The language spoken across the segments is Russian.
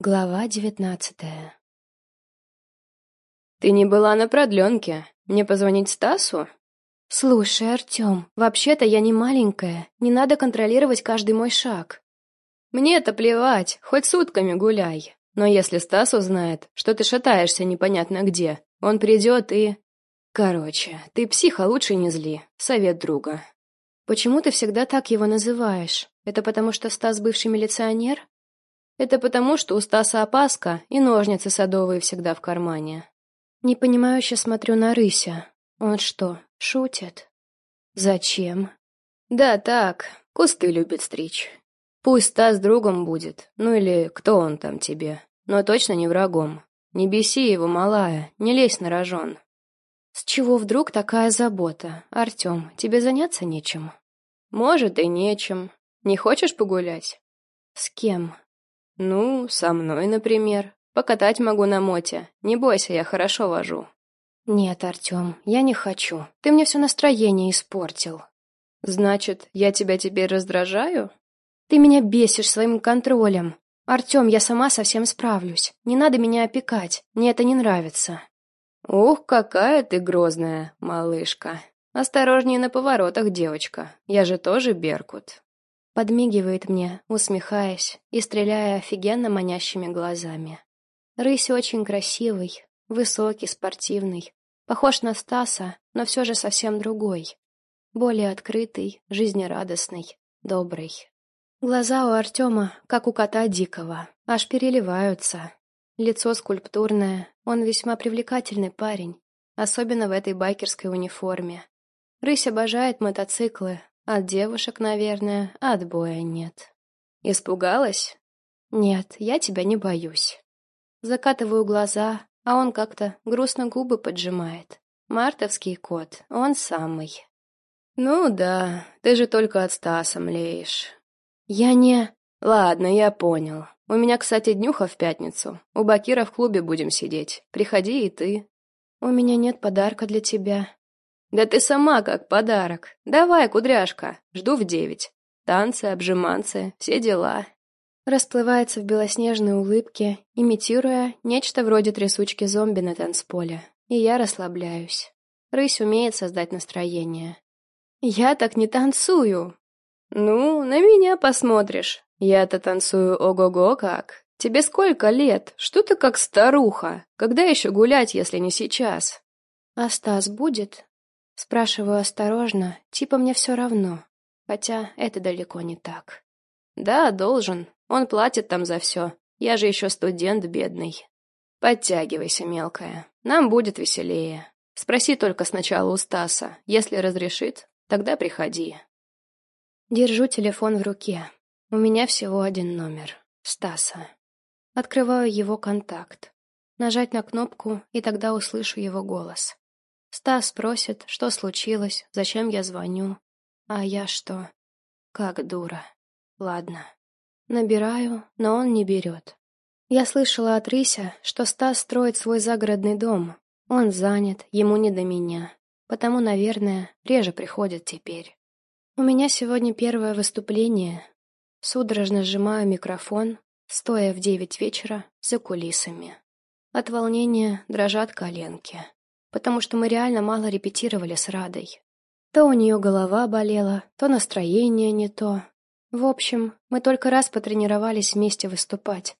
Глава девятнадцатая «Ты не была на продленке. Мне позвонить Стасу?» «Слушай, Артем, вообще-то я не маленькая. Не надо контролировать каждый мой шаг». «Мне-то плевать, хоть сутками гуляй. Но если Стас узнает, что ты шатаешься непонятно где, он придет и...» «Короче, ты психа лучше не зли. Совет друга». «Почему ты всегда так его называешь? Это потому что Стас бывший милиционер?» Это потому, что у Стаса опаска и ножницы садовые всегда в кармане. Непонимающе смотрю на Рыся. Он что, шутит? Зачем? Да так, кусты любит стричь. Пусть Стас другом будет, ну или кто он там тебе, но точно не врагом. Не беси его, малая, не лезь на рожон. С чего вдруг такая забота? Артем, тебе заняться нечем? Может и нечем. Не хочешь погулять? С кем? «Ну, со мной, например. Покатать могу на моте. Не бойся, я хорошо вожу». «Нет, Артем, я не хочу. Ты мне все настроение испортил». «Значит, я тебя теперь раздражаю?» «Ты меня бесишь своим контролем. Артем, я сама совсем справлюсь. Не надо меня опекать. Мне это не нравится». «Ух, какая ты грозная, малышка. Осторожнее на поворотах, девочка. Я же тоже Беркут». Подмигивает мне, усмехаясь и стреляя офигенно манящими глазами. Рысь очень красивый, высокий, спортивный. Похож на Стаса, но все же совсем другой. Более открытый, жизнерадостный, добрый. Глаза у Артема, как у кота дикого, аж переливаются. Лицо скульптурное, он весьма привлекательный парень, особенно в этой байкерской униформе. Рысь обожает мотоциклы, от девушек, наверное, отбоя нет. Испугалась? Нет, я тебя не боюсь. Закатываю глаза, а он как-то грустно губы поджимает. Мартовский кот, он самый. Ну да, ты же только от Стаса млеешь. Я не... Ладно, я понял. У меня, кстати, днюха в пятницу. У Бакира в клубе будем сидеть. Приходи и ты. У меня нет подарка для тебя. «Да ты сама как подарок. Давай, кудряшка, жду в девять. Танцы, обжиманцы, все дела». Расплывается в белоснежной улыбке, имитируя нечто вроде трясучки зомби на танцполе. И я расслабляюсь. Рысь умеет создать настроение. «Я так не танцую!» «Ну, на меня посмотришь. Я-то танцую ого-го как. Тебе сколько лет? Что ты как старуха? Когда еще гулять, если не сейчас?» «А Стас будет?» Спрашиваю осторожно, типа мне все равно. Хотя это далеко не так. Да, должен. Он платит там за все. Я же еще студент бедный. Подтягивайся, мелкая. Нам будет веселее. Спроси только сначала у Стаса. Если разрешит, тогда приходи. Держу телефон в руке. У меня всего один номер. Стаса. Открываю его контакт. Нажать на кнопку, и тогда услышу его голос. Стас спросит, что случилось, зачем я звоню. А я что? Как дура. Ладно. Набираю, но он не берет. Я слышала от Рися, что Стас строит свой загородный дом. Он занят, ему не до меня. Потому, наверное, реже приходит теперь. У меня сегодня первое выступление. Судорожно сжимаю микрофон, стоя в девять вечера за кулисами. От волнения дрожат коленки потому что мы реально мало репетировали с Радой. То у нее голова болела, то настроение не то. В общем, мы только раз потренировались вместе выступать.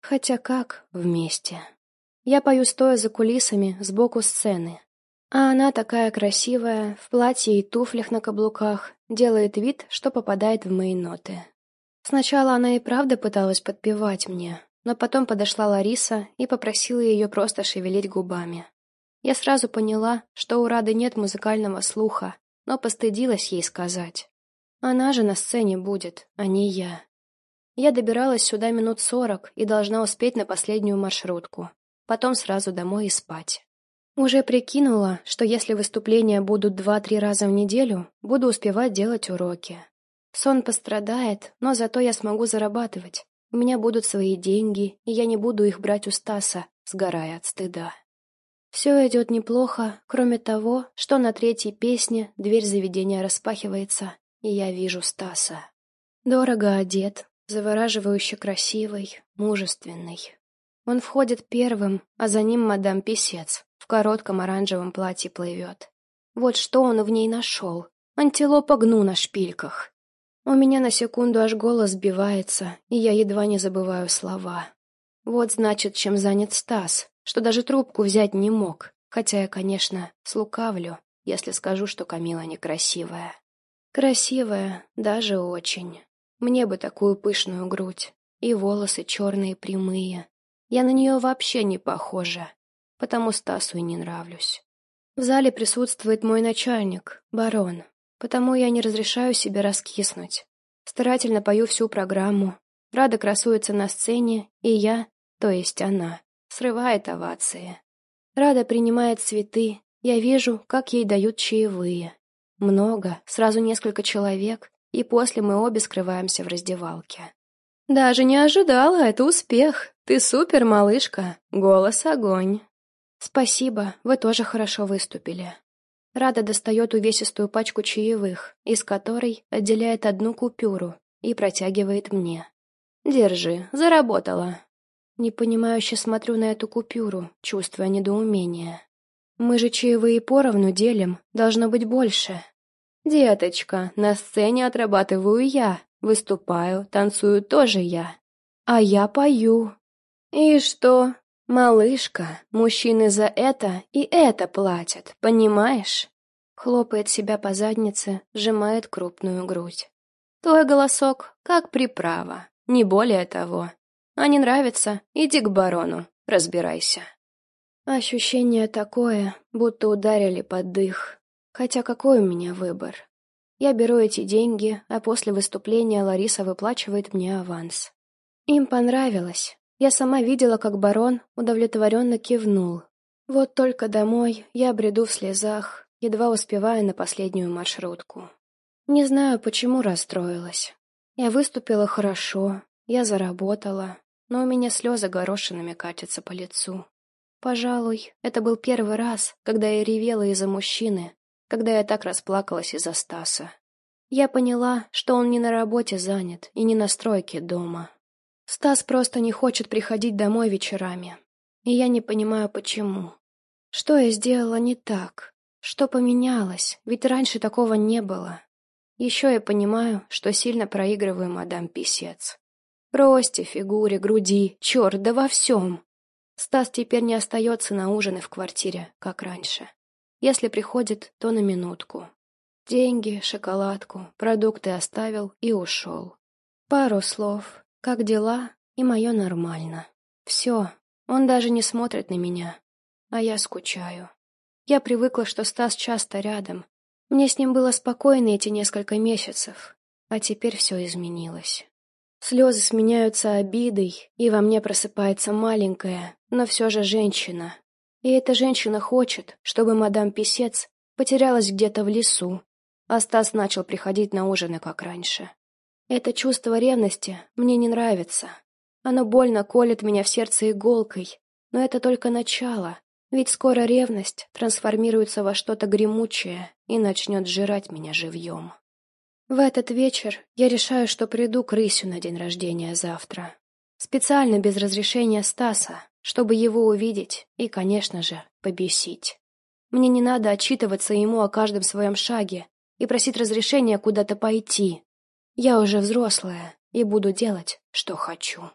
Хотя как вместе? Я пою стоя за кулисами, сбоку сцены. А она такая красивая, в платье и туфлях на каблуках, делает вид, что попадает в мои ноты. Сначала она и правда пыталась подпевать мне, но потом подошла Лариса и попросила ее просто шевелить губами. Я сразу поняла, что у Рады нет музыкального слуха, но постыдилась ей сказать. Она же на сцене будет, а не я. Я добиралась сюда минут сорок и должна успеть на последнюю маршрутку. Потом сразу домой и спать. Уже прикинула, что если выступления будут два-три раза в неделю, буду успевать делать уроки. Сон пострадает, но зато я смогу зарабатывать. У меня будут свои деньги, и я не буду их брать у Стаса, сгорая от стыда. Все идет неплохо, кроме того, что на третьей песне дверь заведения распахивается, и я вижу Стаса. Дорого одет, завораживающе красивый, мужественный. Он входит первым, а за ним мадам Писец в коротком оранжевом платье плывет. Вот что он в ней нашел. Антилопа гну на шпильках. У меня на секунду аж голос сбивается, и я едва не забываю слова. Вот значит, чем занят Стас, что даже трубку взять не мог, хотя я, конечно, слукавлю, если скажу, что Камила некрасивая. Красивая, даже очень. Мне бы такую пышную грудь. И волосы черные, прямые. Я на нее вообще не похожа, потому Стасу и не нравлюсь. В зале присутствует мой начальник, барон, потому я не разрешаю себе раскиснуть. Старательно пою всю программу. Рада красуется на сцене, и я, то есть она, срывает овации. Рада принимает цветы, я вижу, как ей дают чаевые. Много, сразу несколько человек, и после мы обе скрываемся в раздевалке. «Даже не ожидала, это успех. Ты супер, малышка. Голос огонь». «Спасибо, вы тоже хорошо выступили». Рада достает увесистую пачку чаевых, из которой отделяет одну купюру и протягивает мне. «Держи, заработала». Непонимающе смотрю на эту купюру, чувствуя недоумение. «Мы же чаевые поровну делим, должно быть больше». «Деточка, на сцене отрабатываю я, выступаю, танцую тоже я. А я пою». «И что? Малышка, мужчины за это и это платят, понимаешь?» Хлопает себя по заднице, сжимает крупную грудь. «Твой голосок как приправа, не более того. А не нравится, иди к барону, разбирайся». Ощущение такое, будто ударили под дых. Хотя какой у меня выбор? Я беру эти деньги, а после выступления Лариса выплачивает мне аванс. Им понравилось. Я сама видела, как барон удовлетворенно кивнул. Вот только домой я бреду в слезах, едва успевая на последнюю маршрутку. Не знаю, почему расстроилась. Я выступила хорошо, я заработала, но у меня слезы горошинами катятся по лицу. Пожалуй, это был первый раз, когда я ревела из-за мужчины, когда я так расплакалась из-за Стаса. Я поняла, что он не на работе занят и не на стройке дома. Стас просто не хочет приходить домой вечерами. И я не понимаю, почему. Что я сделала не так? Что поменялось? Ведь раньше такого не было. Еще я понимаю, что сильно проигрываю мадам Писец. Росте, фигуре, груди, черт, да во всем. Стас теперь не остается на ужины в квартире, как раньше. Если приходит, то на минутку. Деньги, шоколадку, продукты оставил и ушел. Пару слов, как дела, и мое нормально. Все, он даже не смотрит на меня, а я скучаю. Я привыкла, что Стас часто рядом. Мне с ним было спокойно эти несколько месяцев, а теперь все изменилось. Слезы сменяются обидой, и во мне просыпается маленькая, но все же женщина, и эта женщина хочет, чтобы мадам Писец потерялась где-то в лесу, а Стас начал приходить на ужины, как раньше. Это чувство ревности мне не нравится. Оно больно колет меня в сердце иголкой, но это только начало, ведь скоро ревность трансформируется во что-то гремучее и начнет сжирать меня живьем. В этот вечер я решаю, что приду к Рысю на день рождения завтра. Специально без разрешения Стаса, чтобы его увидеть и, конечно же, побесить. Мне не надо отчитываться ему о каждом своем шаге и просить разрешения куда-то пойти. Я уже взрослая и буду делать, что хочу.